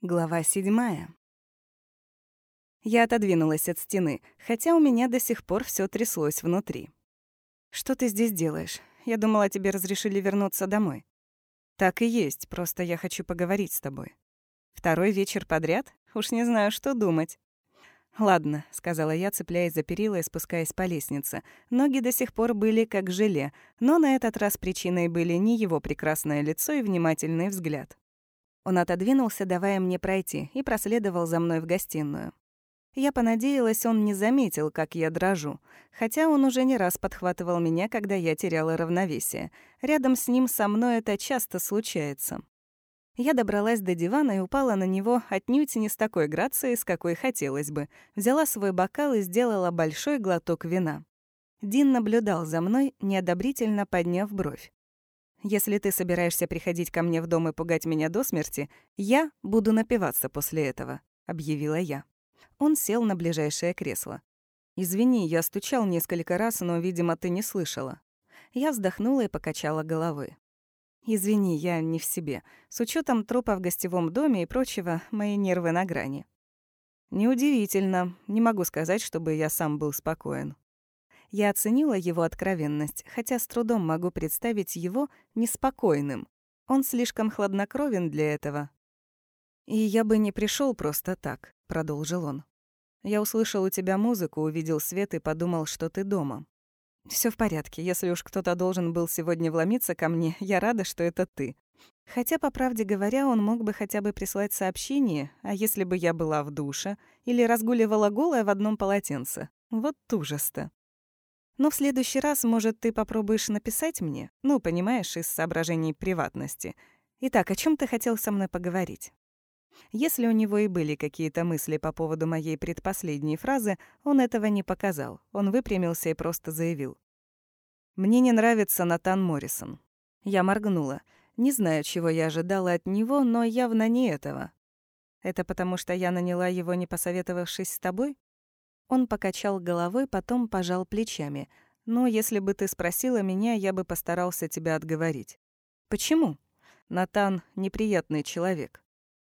Глава седьмая. Я отодвинулась от стены, хотя у меня до сих пор все тряслось внутри. «Что ты здесь делаешь? Я думала, тебе разрешили вернуться домой». «Так и есть, просто я хочу поговорить с тобой». «Второй вечер подряд? Уж не знаю, что думать». «Ладно», — сказала я, цепляясь за перила и спускаясь по лестнице. Ноги до сих пор были как желе, но на этот раз причиной были не его прекрасное лицо и внимательный взгляд. Он отодвинулся, давая мне пройти, и проследовал за мной в гостиную. Я понадеялась, он не заметил, как я дрожу, хотя он уже не раз подхватывал меня, когда я теряла равновесие. Рядом с ним со мной это часто случается. Я добралась до дивана и упала на него отнюдь не с такой грацией, с какой хотелось бы. Взяла свой бокал и сделала большой глоток вина. Дин наблюдал за мной, неодобрительно подняв бровь. Если ты собираешься приходить ко мне в дом и пугать меня до смерти, я буду напиваться после этого», — объявила я. Он сел на ближайшее кресло. «Извини, я стучал несколько раз, но, видимо, ты не слышала». Я вздохнула и покачала головой. «Извини, я не в себе. С учетом трупа в гостевом доме и прочего, мои нервы на грани». «Неудивительно. Не могу сказать, чтобы я сам был спокоен». Я оценила его откровенность, хотя с трудом могу представить его неспокойным. Он слишком хладнокровен для этого. «И я бы не пришел просто так», — продолжил он. «Я услышал у тебя музыку, увидел свет и подумал, что ты дома. Все в порядке. Если уж кто-то должен был сегодня вломиться ко мне, я рада, что это ты. Хотя, по правде говоря, он мог бы хотя бы прислать сообщение, а если бы я была в душе или разгуливала голая в одном полотенце? Вот ужас-то. Но в следующий раз, может, ты попробуешь написать мне? Ну, понимаешь, из соображений приватности. Итак, о чем ты хотел со мной поговорить? Если у него и были какие-то мысли по поводу моей предпоследней фразы, он этого не показал. Он выпрямился и просто заявил. «Мне не нравится Натан Моррисон». Я моргнула. Не знаю, чего я ожидала от него, но явно не этого. «Это потому, что я наняла его, не посоветовавшись с тобой?» Он покачал головой, потом пожал плечами. «Но если бы ты спросила меня, я бы постарался тебя отговорить». «Почему?» «Натан — неприятный человек».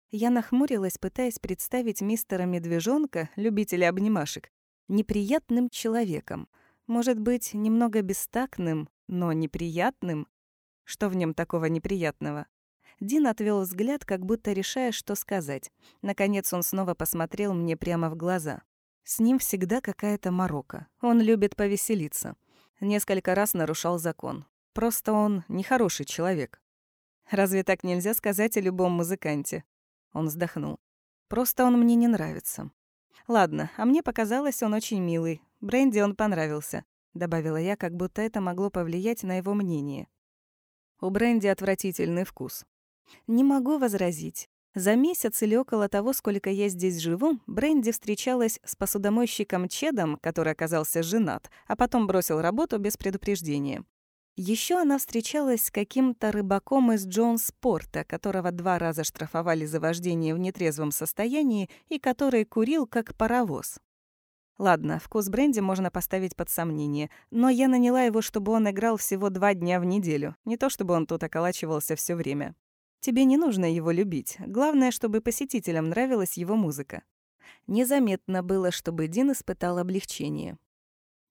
Я нахмурилась, пытаясь представить мистера Медвежонка, любителя обнимашек, неприятным человеком. Может быть, немного бестактным, но неприятным? Что в нем такого неприятного? Дин отвел взгляд, как будто решая, что сказать. Наконец он снова посмотрел мне прямо в глаза. С ним всегда какая-то морока. Он любит повеселиться. Несколько раз нарушал закон. Просто он нехороший человек. Разве так нельзя сказать о любом музыканте? Он вздохнул. Просто он мне не нравится. Ладно, а мне показалось, он очень милый. Бренди он понравился, добавила я, как будто это могло повлиять на его мнение. У Бренди отвратительный вкус. Не могу возразить. За месяц или около того, сколько я здесь живу, Бренди встречалась с посудомойщиком Чедом, который оказался женат, а потом бросил работу без предупреждения. Еще она встречалась с каким-то рыбаком из Джонспорта, которого два раза штрафовали за вождение в нетрезвом состоянии и который курил как паровоз. Ладно, вкус бренди можно поставить под сомнение, но я наняла его, чтобы он играл всего два дня в неделю, не то чтобы он тут околачивался все время. Тебе не нужно его любить. Главное, чтобы посетителям нравилась его музыка. Незаметно было, чтобы Дин испытал облегчение.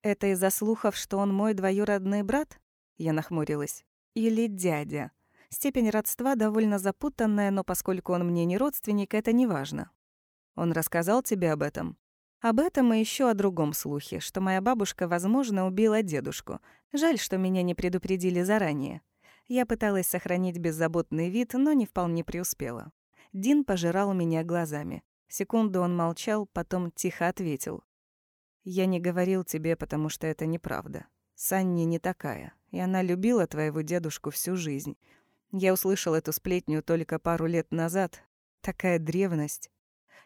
«Это из-за слухов, что он мой двоюродный брат?» Я нахмурилась. «Или дядя?» Степень родства довольно запутанная, но поскольку он мне не родственник, это не важно. Он рассказал тебе об этом? Об этом и еще о другом слухе, что моя бабушка, возможно, убила дедушку. Жаль, что меня не предупредили заранее. Я пыталась сохранить беззаботный вид, но не вполне преуспела. Дин пожирал меня глазами. Секунду он молчал, потом тихо ответил. «Я не говорил тебе, потому что это неправда. Санни не такая, и она любила твоего дедушку всю жизнь. Я услышал эту сплетню только пару лет назад. Такая древность.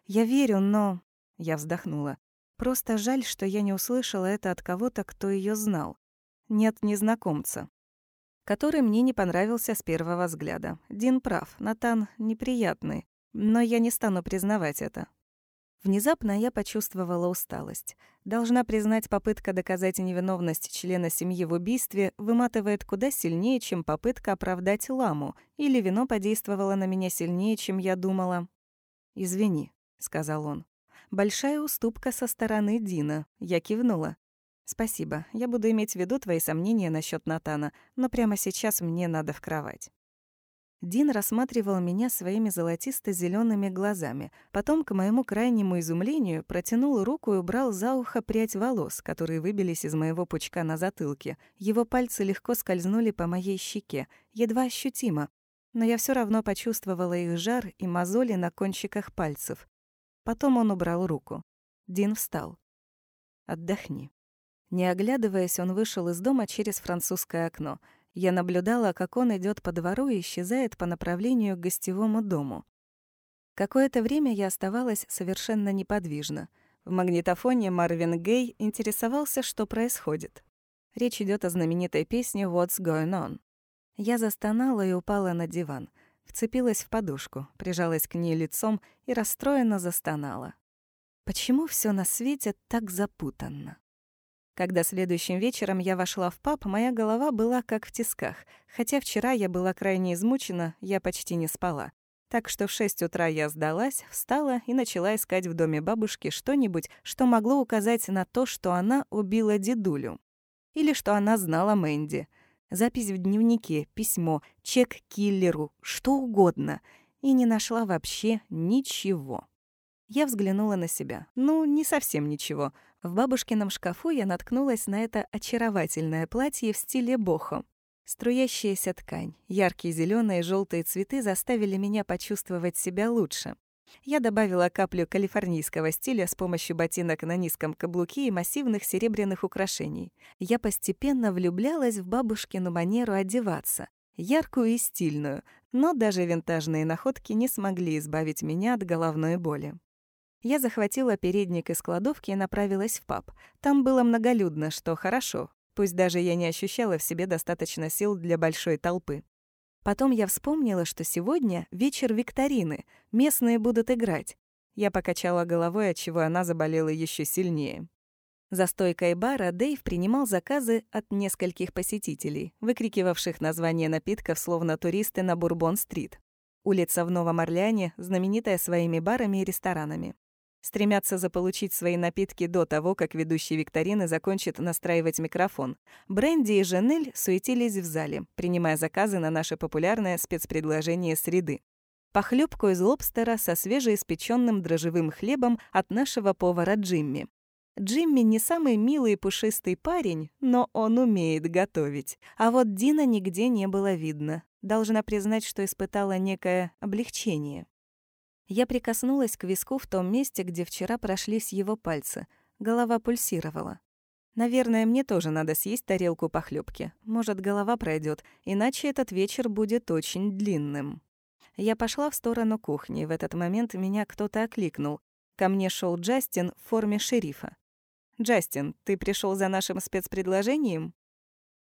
Я верю, но...» Я вздохнула. «Просто жаль, что я не услышала это от кого-то, кто ее знал. Нет незнакомца который мне не понравился с первого взгляда. Дин прав, Натан неприятный, но я не стану признавать это. Внезапно я почувствовала усталость. Должна признать, попытка доказать невиновность члена семьи в убийстве выматывает куда сильнее, чем попытка оправдать ламу, или вино подействовало на меня сильнее, чем я думала. «Извини», — сказал он. «Большая уступка со стороны Дина». Я кивнула. «Спасибо. Я буду иметь в виду твои сомнения насчет Натана, но прямо сейчас мне надо в кровать». Дин рассматривал меня своими золотисто зелеными глазами. Потом, к моему крайнему изумлению, протянул руку и убрал за ухо прядь волос, которые выбились из моего пучка на затылке. Его пальцы легко скользнули по моей щеке, едва ощутимо. Но я все равно почувствовала их жар и мозоли на кончиках пальцев. Потом он убрал руку. Дин встал. «Отдохни». Не оглядываясь, он вышел из дома через французское окно. Я наблюдала, как он идет по двору и исчезает по направлению к гостевому дому. Какое-то время я оставалась совершенно неподвижна. В магнитофоне Марвин Гей интересовался, что происходит. Речь идет о знаменитой песне «What's Going On». Я застонала и упала на диван, вцепилась в подушку, прижалась к ней лицом и расстроенно застонала. Почему все на свете так запутанно? Когда следующим вечером я вошла в паб, моя голова была как в тисках. Хотя вчера я была крайне измучена, я почти не спала. Так что в 6 утра я сдалась, встала и начала искать в доме бабушки что-нибудь, что могло указать на то, что она убила дедулю. Или что она знала Мэнди. Запись в дневнике, письмо, чек киллеру, что угодно. И не нашла вообще ничего. Я взглянула на себя. Ну, не совсем ничего. В бабушкином шкафу я наткнулась на это очаровательное платье в стиле бохо. Струящаяся ткань, яркие зеленые и желтые цветы заставили меня почувствовать себя лучше. Я добавила каплю калифорнийского стиля с помощью ботинок на низком каблуке и массивных серебряных украшений. Я постепенно влюблялась в бабушкину манеру одеваться, яркую и стильную, но даже винтажные находки не смогли избавить меня от головной боли. Я захватила передник из кладовки и направилась в паб. Там было многолюдно, что хорошо. Пусть даже я не ощущала в себе достаточно сил для большой толпы. Потом я вспомнила, что сегодня вечер викторины, местные будут играть. Я покачала головой, отчего она заболела еще сильнее. За стойкой бара Дэйв принимал заказы от нескольких посетителей, выкрикивавших названия напитков, словно туристы на Бурбон-стрит. Улица в Новом Орлеане знаменитая своими барами и ресторанами стремятся заполучить свои напитки до того, как ведущий викторины закончит настраивать микрофон. Бренди и Жанель суетились в зале, принимая заказы на наше популярное спецпредложение среды. Похлебку из лобстера со свежеиспеченным дрожжевым хлебом от нашего повара Джимми. Джимми не самый милый и пушистый парень, но он умеет готовить. А вот Дина нигде не было видно. Должна признать, что испытала некое облегчение. Я прикоснулась к виску в том месте, где вчера прошлись его пальцы. Голова пульсировала. Наверное, мне тоже надо съесть тарелку похлебки. Может, голова пройдет, иначе этот вечер будет очень длинным. Я пошла в сторону кухни. В этот момент меня кто-то окликнул. Ко мне шел Джастин в форме шерифа. «Джастин, ты пришел за нашим спецпредложением?»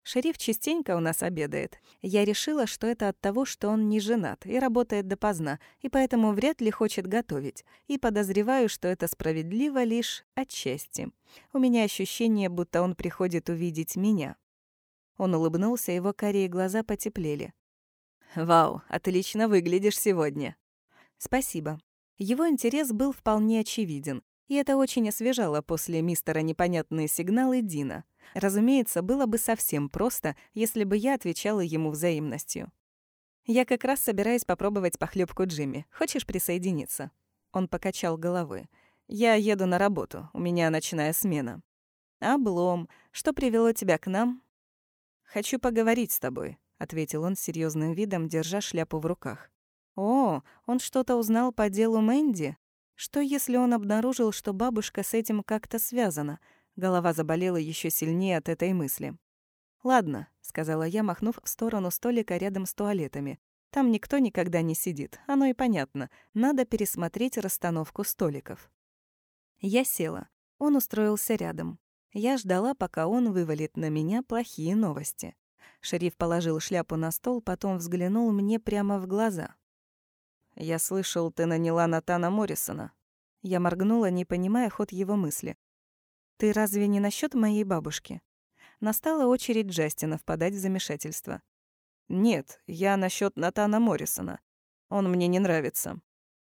Шериф частенько у нас обедает. Я решила, что это от того, что он не женат и работает допоздна, и поэтому вряд ли хочет готовить. И подозреваю, что это справедливо лишь отчасти. У меня ощущение, будто он приходит увидеть меня. Он улыбнулся, его карие глаза потеплели. «Вау, отлично выглядишь сегодня». «Спасибо». Его интерес был вполне очевиден, и это очень освежало после мистера «Непонятные сигналы» Дина — Разумеется, было бы совсем просто, если бы я отвечала ему взаимностью. «Я как раз собираюсь попробовать похлебку Джимми. Хочешь присоединиться?» Он покачал головой. «Я еду на работу. У меня ночная смена». «Облом. Что привело тебя к нам?» «Хочу поговорить с тобой», — ответил он с серьёзным видом, держа шляпу в руках. «О, он что-то узнал по делу Мэнди? Что, если он обнаружил, что бабушка с этим как-то связана? Голова заболела еще сильнее от этой мысли. «Ладно», — сказала я, махнув в сторону столика рядом с туалетами. «Там никто никогда не сидит, оно и понятно. Надо пересмотреть расстановку столиков». Я села. Он устроился рядом. Я ждала, пока он вывалит на меня плохие новости. Шериф положил шляпу на стол, потом взглянул мне прямо в глаза. «Я слышал, ты наняла Натана Моррисона». Я моргнула, не понимая ход его мысли. «Ты разве не насчет моей бабушки?» Настала очередь Джастина впадать в замешательство. «Нет, я насчет Натана Моррисона. Он мне не нравится».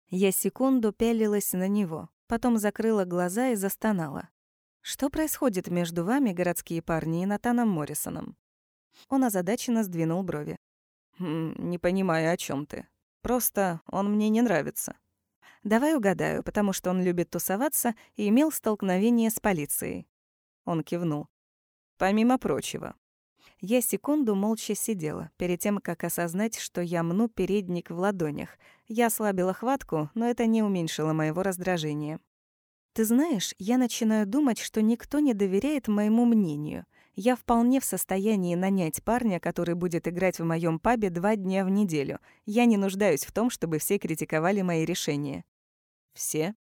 Я секунду пялилась на него, потом закрыла глаза и застонала. «Что происходит между вами, городские парни, и Натаном Моррисоном?» Он озадаченно сдвинул брови. «Хм, «Не понимаю, о чем ты. Просто он мне не нравится». «Давай угадаю, потому что он любит тусоваться и имел столкновение с полицией». Он кивнул. «Помимо прочего». Я секунду молча сидела, перед тем, как осознать, что я мну передник в ладонях. Я ослабила хватку, но это не уменьшило моего раздражения. «Ты знаешь, я начинаю думать, что никто не доверяет моему мнению я вполне в состоянии нанять парня, который будет играть в моем пабе два дня в неделю. Я не нуждаюсь в том, чтобы все критиковали мои решения. Все?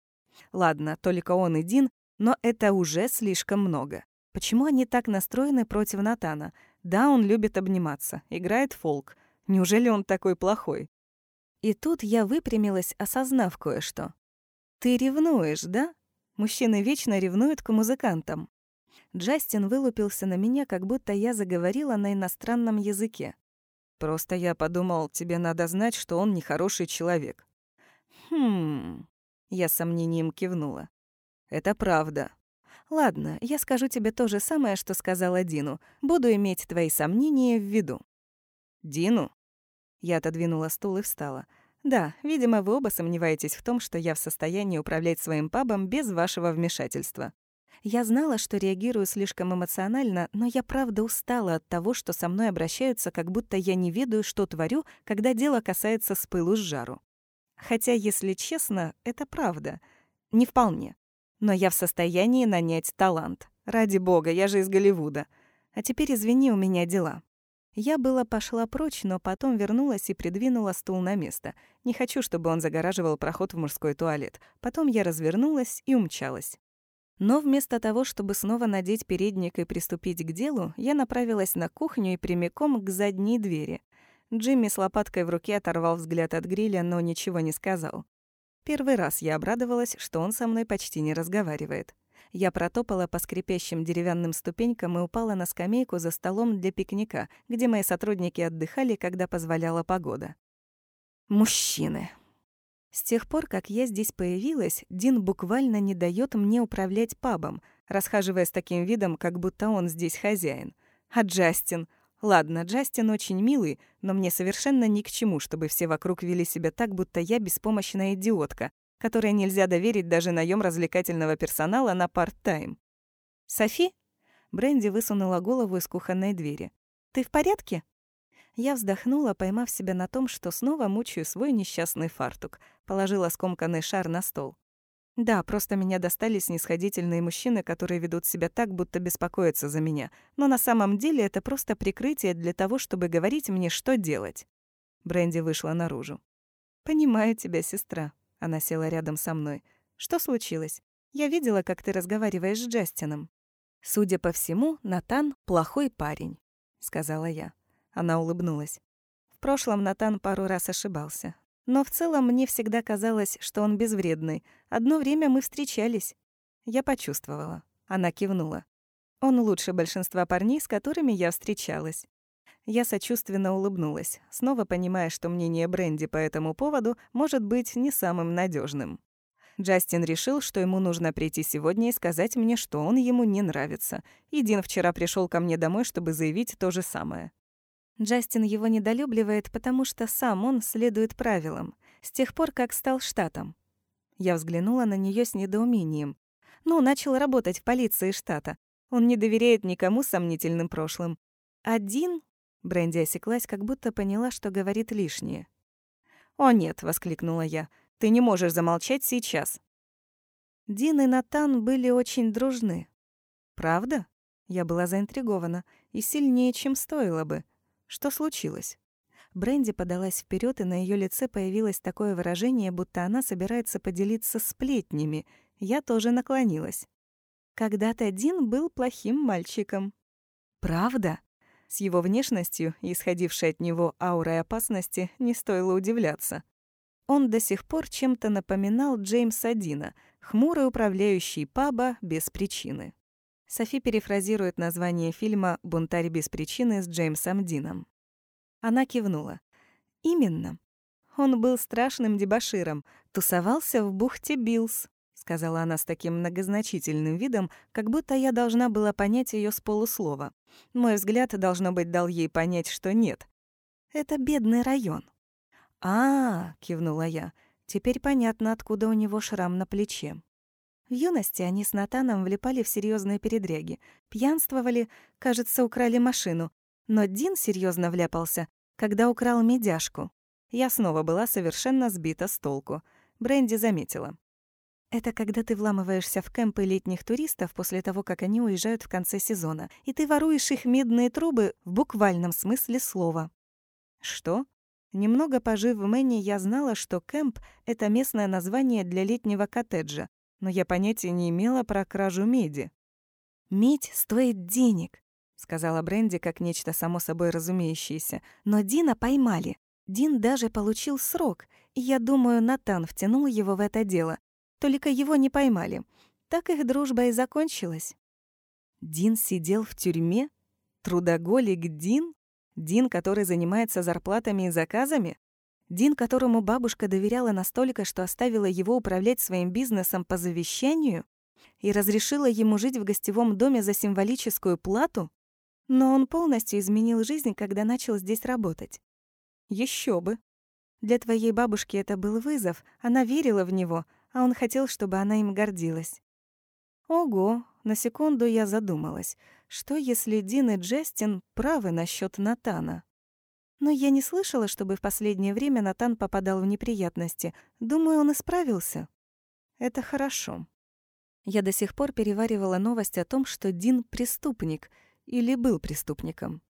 Ладно, только он и Дин, но это уже слишком много. Почему они так настроены против Натана? Да, он любит обниматься, играет фолк. Неужели он такой плохой? И тут я выпрямилась, осознав кое-что. «Ты ревнуешь, да? Мужчины вечно ревнуют к музыкантам. Джастин вылупился на меня, как будто я заговорила на иностранном языке. «Просто я подумал, тебе надо знать, что он нехороший человек». «Хм...» Я сомнением кивнула. «Это правда». «Ладно, я скажу тебе то же самое, что сказала Дину. Буду иметь твои сомнения в виду». «Дину?» Я отодвинула стул и встала. «Да, видимо, вы оба сомневаетесь в том, что я в состоянии управлять своим пабом без вашего вмешательства. Я знала, что реагирую слишком эмоционально, но я правда устала от того, что со мной обращаются, как будто я не ведаю, что творю, когда дело касается с пылу с жару. Хотя, если честно, это правда. Не вполне. Но я в состоянии нанять талант. Ради бога, я же из Голливуда. А теперь, извини, у меня дела. Я была пошла прочь, но потом вернулась и придвинула стул на место. Не хочу, чтобы он загораживал проход в мужской туалет. Потом я развернулась и умчалась. Но вместо того, чтобы снова надеть передник и приступить к делу, я направилась на кухню и прямиком к задней двери. Джимми с лопаткой в руке оторвал взгляд от гриля, но ничего не сказал. Первый раз я обрадовалась, что он со мной почти не разговаривает. Я протопала по скрипящим деревянным ступенькам и упала на скамейку за столом для пикника, где мои сотрудники отдыхали, когда позволяла погода. Мужчины. С тех пор, как я здесь появилась, Дин буквально не дает мне управлять пабом, расхаживая с таким видом, как будто он здесь хозяин. А Джастин... Ладно, Джастин очень милый, но мне совершенно ни к чему, чтобы все вокруг вели себя так, будто я беспомощная идиотка, которой нельзя доверить даже наем развлекательного персонала на парт-тайм. «Софи?» Бренди высунула голову из кухонной двери. «Ты в порядке?» Я вздохнула, поймав себя на том, что снова мучаю свой несчастный фартук. Положила скомканный шар на стол. Да, просто меня достали снисходительные мужчины, которые ведут себя так, будто беспокоятся за меня. Но на самом деле это просто прикрытие для того, чтобы говорить мне, что делать. Бренди вышла наружу. «Понимаю тебя, сестра». Она села рядом со мной. «Что случилось? Я видела, как ты разговариваешь с Джастином». «Судя по всему, Натан — плохой парень», — сказала я. Она улыбнулась. В прошлом Натан пару раз ошибался. Но в целом мне всегда казалось, что он безвредный. Одно время мы встречались. Я почувствовала. Она кивнула. Он лучше большинства парней, с которыми я встречалась. Я сочувственно улыбнулась, снова понимая, что мнение Бренди по этому поводу может быть не самым надежным. Джастин решил, что ему нужно прийти сегодня и сказать мне, что он ему не нравится. И Дин вчера пришел ко мне домой, чтобы заявить то же самое. Джастин его недолюбливает, потому что сам он следует правилам, с тех пор, как стал штатом. Я взглянула на нее с недоумением. Ну, начал работать в полиции штата. Он не доверяет никому сомнительным прошлым. Один... Бренди осеклась, как будто поняла, что говорит лишнее. «О нет!» — воскликнула я. «Ты не можешь замолчать сейчас!» Дин и Натан были очень дружны. «Правда?» Я была заинтригована. И сильнее, чем стоило бы. Что случилось? Бренди подалась вперед, и на ее лице появилось такое выражение, будто она собирается поделиться сплетнями. Я тоже наклонилась. Когда-то Дин был плохим мальчиком. Правда? С его внешностью исходившей от него аурой опасности не стоило удивляться. Он до сих пор чем-то напоминал Джеймса Дина, хмурый управляющий паба без причины. Софи перефразирует название фильма «Бунтарь без причины» с Джеймсом Дином. Она кивнула. «Именно. Он был страшным дебоширом. тусовался в бухте Биллс», — сказала она с таким многозначительным видом, как будто я должна была понять ее с полуслова. Мой взгляд, должно быть, дал ей понять, что нет. «Это бедный район». «А, -а — кивнула я, — теперь понятно, откуда у него шрам на плече. В юности они с Натаном влипали в серьезные передряги, пьянствовали, кажется, украли машину. Но Дин серьезно вляпался, когда украл медяшку. Я снова была совершенно сбита с толку. Бренди заметила. Это когда ты вламываешься в кемпы летних туристов после того, как они уезжают в конце сезона, и ты воруешь их медные трубы в буквальном смысле слова. Что? Немного пожив в Мэне, я знала, что кемп — это местное название для летнего коттеджа, но я понятия не имела про кражу меди. «Медь стоит денег», — сказала Бренди как нечто само собой разумеющееся. «Но Дина поймали. Дин даже получил срок, и я думаю, Натан втянул его в это дело. Только его не поймали. Так их дружба и закончилась». Дин сидел в тюрьме? Трудоголик Дин? Дин, который занимается зарплатами и заказами? Дин, которому бабушка доверяла настолько, что оставила его управлять своим бизнесом по завещанию и разрешила ему жить в гостевом доме за символическую плату? Но он полностью изменил жизнь, когда начал здесь работать. Еще бы. Для твоей бабушки это был вызов, она верила в него, а он хотел, чтобы она им гордилась. Ого, на секунду я задумалась, что если Дин и Джастин правы насчет Натана? Но я не слышала, чтобы в последнее время Натан попадал в неприятности. Думаю, он исправился. Это хорошо. Я до сих пор переваривала новость о том, что Дин — преступник или был преступником.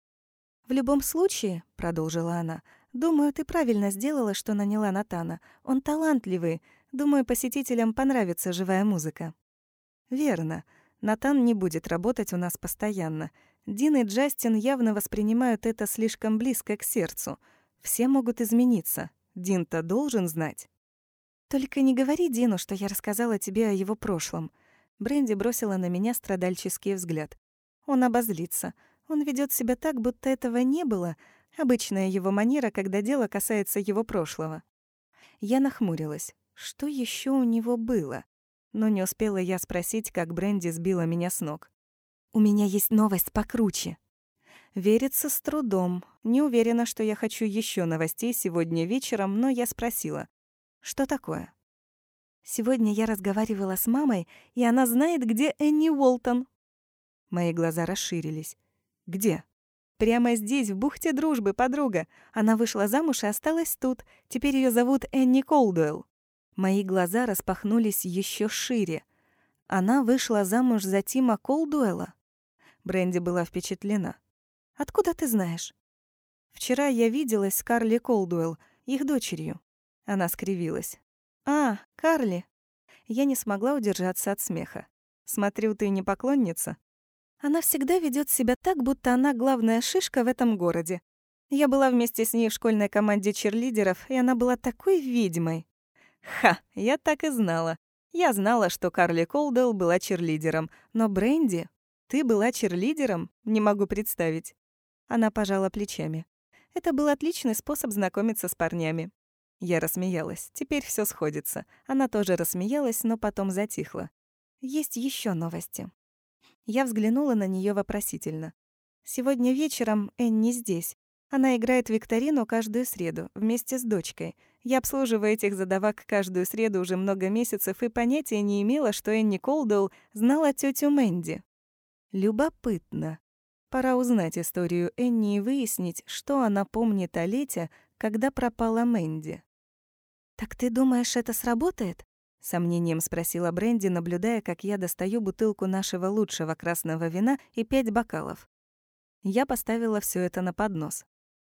«В любом случае», — продолжила она, — «думаю, ты правильно сделала, что наняла Натана. Он талантливый. Думаю, посетителям понравится живая музыка». «Верно. Натан не будет работать у нас постоянно. Дин и Джастин явно воспринимают это слишком близко к сердцу. Все могут измениться. Дин-то должен знать. «Только не говори Дину, что я рассказала тебе о его прошлом». Бренди бросила на меня страдальческий взгляд. Он обозлится. Он ведет себя так, будто этого не было. Обычная его манера, когда дело касается его прошлого. Я нахмурилась. Что еще у него было? Но не успела я спросить, как Бренди сбила меня с ног. У меня есть новость покруче. Верится с трудом. Не уверена, что я хочу еще новостей сегодня вечером, но я спросила. Что такое? Сегодня я разговаривала с мамой, и она знает, где Энни Уолтон. Мои глаза расширились. Где? Прямо здесь, в бухте дружбы, подруга. Она вышла замуж и осталась тут. Теперь ее зовут Энни Колдуэлл. Мои глаза распахнулись еще шире. Она вышла замуж за Тима Колдуэлла. Бренди была впечатлена. «Откуда ты знаешь?» «Вчера я виделась с Карли Колдуэлл, их дочерью». Она скривилась. «А, Карли!» Я не смогла удержаться от смеха. «Смотрю, ты не поклонница?» Она всегда ведет себя так, будто она главная шишка в этом городе. Я была вместе с ней в школьной команде черлидеров, и она была такой ведьмой. Ха, я так и знала. Я знала, что Карли Колдуэлл была черлидером, но Бренди «Ты была черлидером? Не могу представить». Она пожала плечами. Это был отличный способ знакомиться с парнями. Я рассмеялась. Теперь все сходится. Она тоже рассмеялась, но потом затихла. Есть еще новости. Я взглянула на нее вопросительно. Сегодня вечером Энни здесь. Она играет викторину каждую среду, вместе с дочкой. Я обслуживаю этих задавак каждую среду уже много месяцев и понятия не имела, что Энни Колдуэлл знала тетю Мэнди. Любопытно. Пора узнать историю Энни и выяснить, что она помнит о лете, когда пропала Мэнди. «Так ты думаешь, это сработает?» — сомнением спросила Бренди, наблюдая, как я достаю бутылку нашего лучшего красного вина и пять бокалов. Я поставила все это на поднос.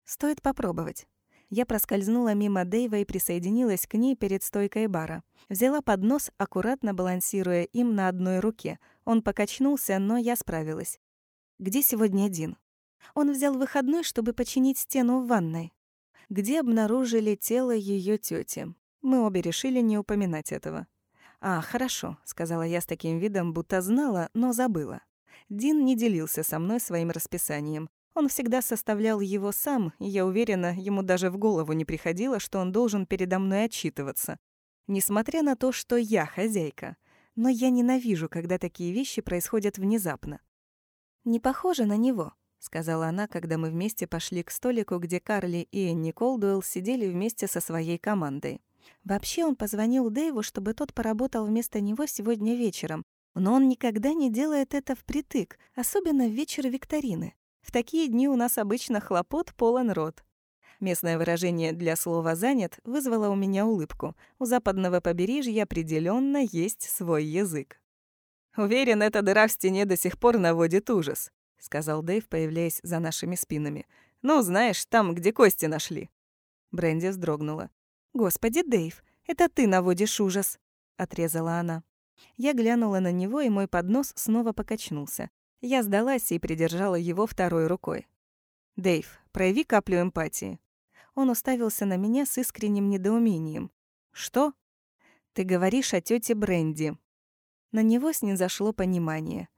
Стоит попробовать. Я проскользнула мимо Дэйва и присоединилась к ней перед стойкой бара. Взяла поднос, аккуратно балансируя им на одной руке. Он покачнулся, но я справилась. «Где сегодня Дин?» Он взял выходной, чтобы починить стену в ванной. Где обнаружили тело ее тети. Мы обе решили не упоминать этого. «А, хорошо», — сказала я с таким видом, будто знала, но забыла. Дин не делился со мной своим расписанием. Он всегда составлял его сам, и я уверена, ему даже в голову не приходило, что он должен передо мной отчитываться. несмотря на то, что я хозяйка. Но я ненавижу, когда такие вещи происходят внезапно. «Не похоже на него», — сказала она, когда мы вместе пошли к столику, где Карли и Энни Колдуэлл сидели вместе со своей командой. Вообще он позвонил Дэйву, чтобы тот поработал вместо него сегодня вечером, но он никогда не делает это впритык, особенно в вечер викторины. В такие дни у нас обычно хлопот полон рот. Местное выражение для слова «занят» вызвало у меня улыбку. У западного побережья определенно есть свой язык. «Уверен, эта дыра в стене до сих пор наводит ужас», — сказал Дэйв, появляясь за нашими спинами. «Ну, знаешь, там, где кости нашли». Бренди вздрогнула. «Господи, Дэйв, это ты наводишь ужас», — отрезала она. Я глянула на него, и мой поднос снова покачнулся. Я сдалась и придержала его второй рукой. «Дэйв, прояви каплю эмпатии». Он уставился на меня с искренним недоумением. «Что?» «Ты говоришь о тете Бренди». На него снизошло понимание.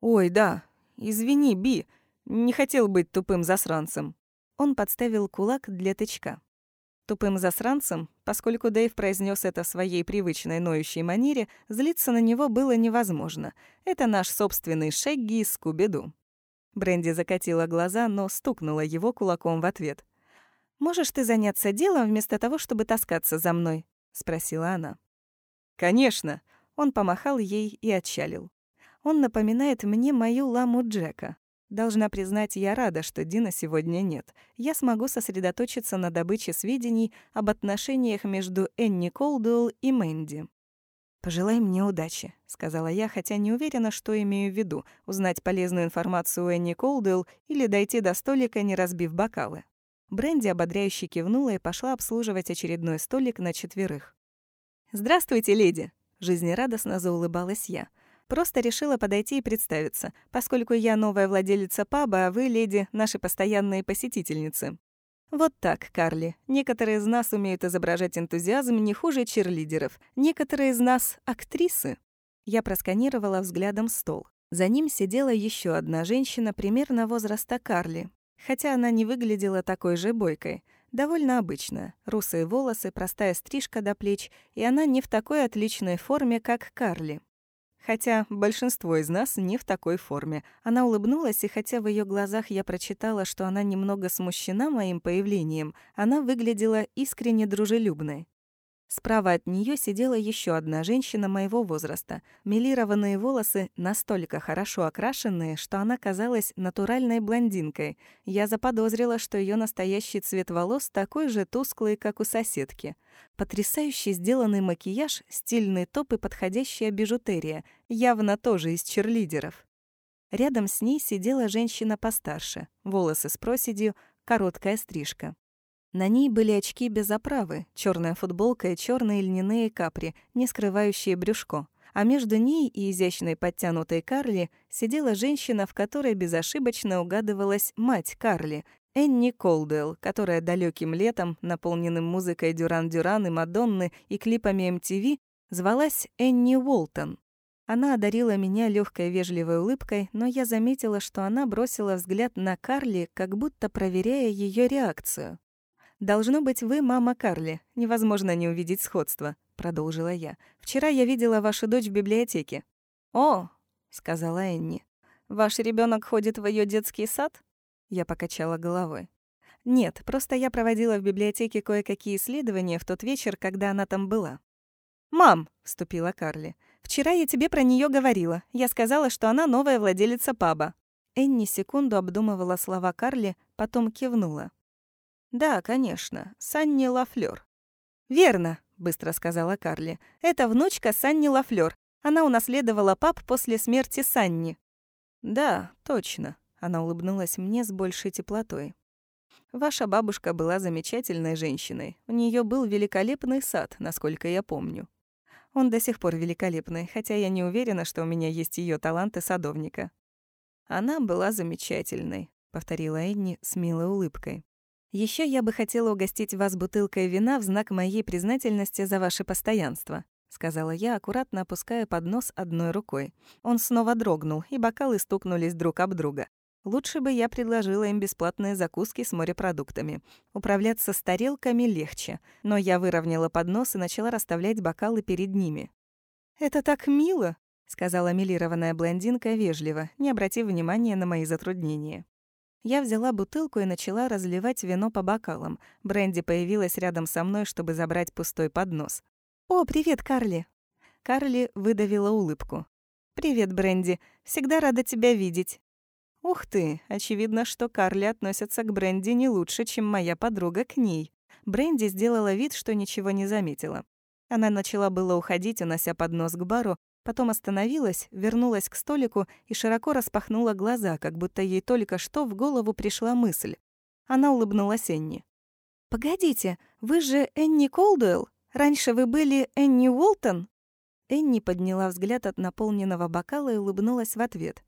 «Ой, да. Извини, Би. Не хотел быть тупым засранцем». Он подставил кулак для тычка. Тупым засранцем, поскольку Дэйв произнес это в своей привычной ноющей манере, злиться на него было невозможно. Это наш собственный Шегги из Скуби-Ду. Бренди закатила глаза, но стукнула его кулаком в ответ. «Можешь ты заняться делом вместо того, чтобы таскаться за мной?» — спросила она. «Конечно!» — он помахал ей и отчалил. Он напоминает мне мою ламу Джека. Должна признать, я рада, что Дина сегодня нет. Я смогу сосредоточиться на добыче сведений об отношениях между Энни Колдуэлл и Мэнди. «Пожелай мне удачи», — сказала я, хотя не уверена, что имею в виду — узнать полезную информацию у Энни Колдуэлл или дойти до столика, не разбив бокалы. Бренди ободряюще кивнула и пошла обслуживать очередной столик на четверых. «Здравствуйте, леди!» — жизнерадостно заулыбалась я — Просто решила подойти и представиться, поскольку я новая владелица паба, а вы, леди, наши постоянные посетительницы. Вот так, Карли. Некоторые из нас умеют изображать энтузиазм не хуже черлидеров. Некоторые из нас — актрисы. Я просканировала взглядом стол. За ним сидела еще одна женщина примерно возраста Карли, хотя она не выглядела такой же бойкой. Довольно обычная. Русые волосы, простая стрижка до плеч, и она не в такой отличной форме, как Карли. Хотя большинство из нас не в такой форме. Она улыбнулась, и хотя в ее глазах я прочитала, что она немного смущена моим появлением, она выглядела искренне дружелюбной. Справа от нее сидела еще одна женщина моего возраста. Милированные волосы настолько хорошо окрашенные, что она казалась натуральной блондинкой. Я заподозрила, что ее настоящий цвет волос такой же тусклый, как у соседки. Потрясающе сделанный макияж, стильный топ и подходящая бижутерия, явно тоже из черлидеров. Рядом с ней сидела женщина постарше, волосы с проседью, короткая стрижка. На ней были очки без оправы, черная футболка и черные льняные капри, не скрывающие брюшко. А между ней и изящной подтянутой Карли сидела женщина, в которой безошибочно угадывалась мать Карли, Энни Колдуэлл, которая далеким летом, наполненным музыкой Дюран-Дюран и Мадонны и клипами MTV, звалась Энни Уолтон. Она одарила меня легкой вежливой улыбкой, но я заметила, что она бросила взгляд на Карли, как будто проверяя ее реакцию. «Должно быть, вы мама Карли. Невозможно не увидеть сходство», — продолжила я. «Вчера я видела вашу дочь в библиотеке». «О», — сказала Энни. «Ваш ребенок ходит в ее детский сад?» Я покачала головой. «Нет, просто я проводила в библиотеке кое-какие исследования в тот вечер, когда она там была». «Мам», — вступила Карли, — «вчера я тебе про нее говорила. Я сказала, что она новая владелица паба». Энни секунду обдумывала слова Карли, потом кивнула. «Да, конечно, Санни Лафлёр». «Верно», — быстро сказала Карли. «Это внучка Санни Лафлёр. Она унаследовала пап после смерти Санни». «Да, точно», — она улыбнулась мне с большей теплотой. «Ваша бабушка была замечательной женщиной. У нее был великолепный сад, насколько я помню. Он до сих пор великолепный, хотя я не уверена, что у меня есть ее таланты садовника». «Она была замечательной», — повторила Энни с милой улыбкой. Еще я бы хотела угостить вас бутылкой вина в знак моей признательности за ваше постоянство», — сказала я, аккуратно опуская поднос одной рукой. Он снова дрогнул, и бокалы стукнулись друг об друга. Лучше бы я предложила им бесплатные закуски с морепродуктами. Управляться с тарелками легче, но я выровняла поднос и начала расставлять бокалы перед ними. «Это так мило!» — сказала милированная блондинка вежливо, не обратив внимания на мои затруднения. Я взяла бутылку и начала разливать вино по бокалам. Бренди появилась рядом со мной, чтобы забрать пустой поднос. «О, привет, Карли!» Карли выдавила улыбку. «Привет, Бренди. Всегда рада тебя видеть». Ух ты, очевидно, что Карли относится к Бренди не лучше, чем моя подруга к ней. Бренди сделала вид, что ничего не заметила. Она начала было уходить, унося поднос к бару, потом остановилась, вернулась к столику и широко распахнула глаза, как будто ей только что в голову пришла мысль. Она улыбнулась Энни. «Погодите, вы же Энни Колдуэлл? Раньше вы были Энни Уолтон?» Энни подняла взгляд от наполненного бокала и улыбнулась в ответ.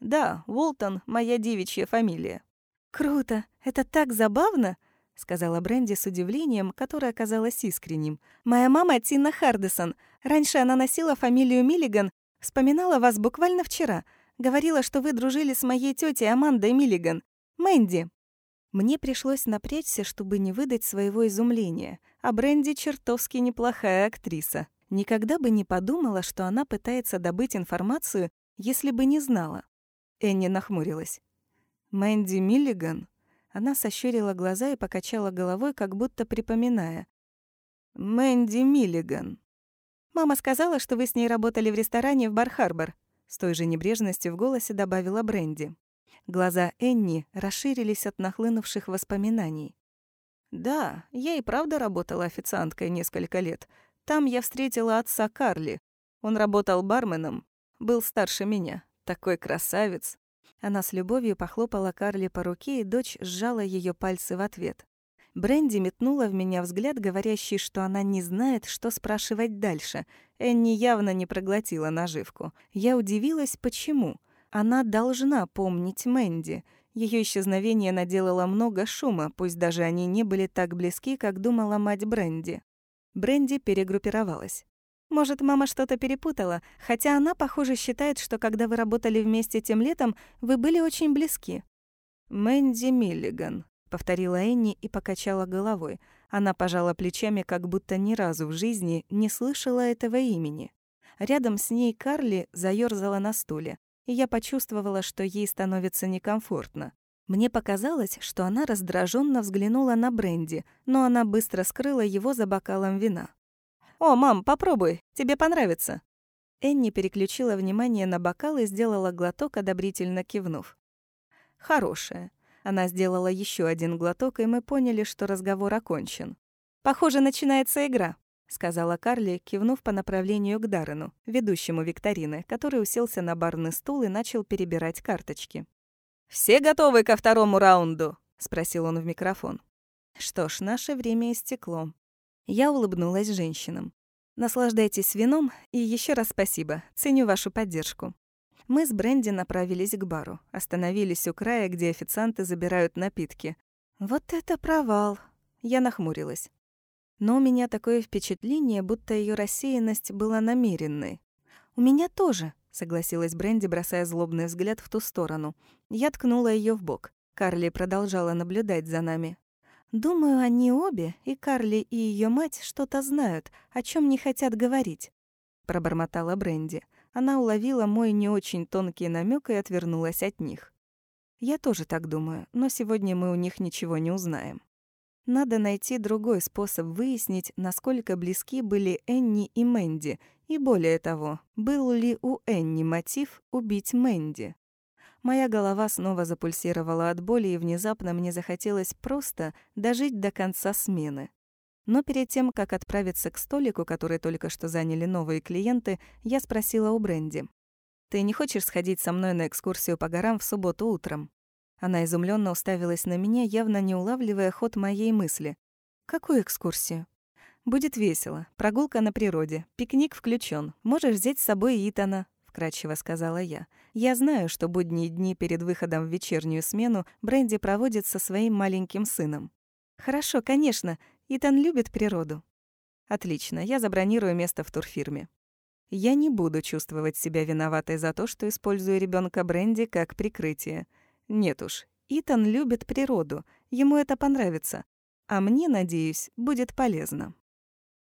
«Да, Уолтон — моя девичья фамилия». «Круто! Это так забавно!» — сказала Бренди с удивлением, которое оказалось искренним. «Моя мама Тина Хардисон. Раньше она носила фамилию Миллиган. Вспоминала вас буквально вчера. Говорила, что вы дружили с моей тетей Амандой Миллиган. Мэнди». Мне пришлось напрячься, чтобы не выдать своего изумления. А Бренди чертовски неплохая актриса. Никогда бы не подумала, что она пытается добыть информацию, если бы не знала. Энни нахмурилась. «Мэнди Миллиган?» Она сощурила глаза и покачала головой, как будто припоминая. «Мэнди Миллиган». «Мама сказала, что вы с ней работали в ресторане в Бар-Харбор», с той же небрежностью в голосе добавила Бренди. Глаза Энни расширились от нахлынувших воспоминаний. «Да, я и правда работала официанткой несколько лет. Там я встретила отца Карли. Он работал барменом, был старше меня. Такой красавец. Она с любовью похлопала Карли по руке, и дочь сжала ее пальцы в ответ. Бренди метнула в меня взгляд, говорящий, что она не знает, что спрашивать дальше. Энни явно не проглотила наживку. Я удивилась, почему. Она должна помнить Мэнди. Ее исчезновение наделало много шума, пусть даже они не были так близки, как думала мать Бренди. Бренди перегруппировалась. Может, мама что-то перепутала, хотя она, похоже, считает, что когда вы работали вместе тем летом, вы были очень близки. «Мэнди Миллиган», — повторила Энни и покачала головой. Она пожала плечами, как будто ни разу в жизни не слышала этого имени. Рядом с ней Карли заёрзала на стуле, и я почувствовала, что ей становится некомфортно. Мне показалось, что она раздраженно взглянула на Бренди, но она быстро скрыла его за бокалом вина. «О, мам, попробуй, тебе понравится». Энни переключила внимание на бокал и сделала глоток, одобрительно кивнув. «Хорошая». Она сделала еще один глоток, и мы поняли, что разговор окончен. «Похоже, начинается игра», — сказала Карли, кивнув по направлению к Даррену, ведущему викторины, который уселся на барный стул и начал перебирать карточки. «Все готовы ко второму раунду?» — спросил он в микрофон. Что ж, наше время истекло. Я улыбнулась женщинам. «Наслаждайтесь вином и еще раз спасибо. Ценю вашу поддержку». Мы с Бренди направились к бару. Остановились у края, где официанты забирают напитки. «Вот это провал!» Я нахмурилась. Но у меня такое впечатление, будто ее рассеянность была намеренной. «У меня тоже», — согласилась Бренди, бросая злобный взгляд в ту сторону. Я ткнула ее в бок. Карли продолжала наблюдать за нами. Думаю, они обе, и Карли, и ее мать, что-то знают, о чем не хотят говорить. Пробормотала Бренди. Она уловила мой не очень тонкий намек и отвернулась от них. Я тоже так думаю, но сегодня мы у них ничего не узнаем. Надо найти другой способ выяснить, насколько близки были Энни и Мэнди, и более того, был ли у Энни мотив убить Мэнди. Моя голова снова запульсировала от боли, и внезапно мне захотелось просто дожить до конца смены. Но перед тем, как отправиться к столику, который только что заняли новые клиенты, я спросила у Бренди. «Ты не хочешь сходить со мной на экскурсию по горам в субботу утром?» Она изумленно уставилась на меня, явно не улавливая ход моей мысли. «Какую экскурсию?» «Будет весело. Прогулка на природе. Пикник включен. Можешь взять с собой Итана вкрадчиво сказала я. Я знаю, что будние дни перед выходом в вечернюю смену Бренди проводит со своим маленьким сыном. Хорошо, конечно. Итан любит природу. Отлично, я забронирую место в турфирме. Я не буду чувствовать себя виноватой за то, что использую ребенка Бренди как прикрытие. Нет уж, Итан любит природу, ему это понравится. А мне, надеюсь, будет полезно.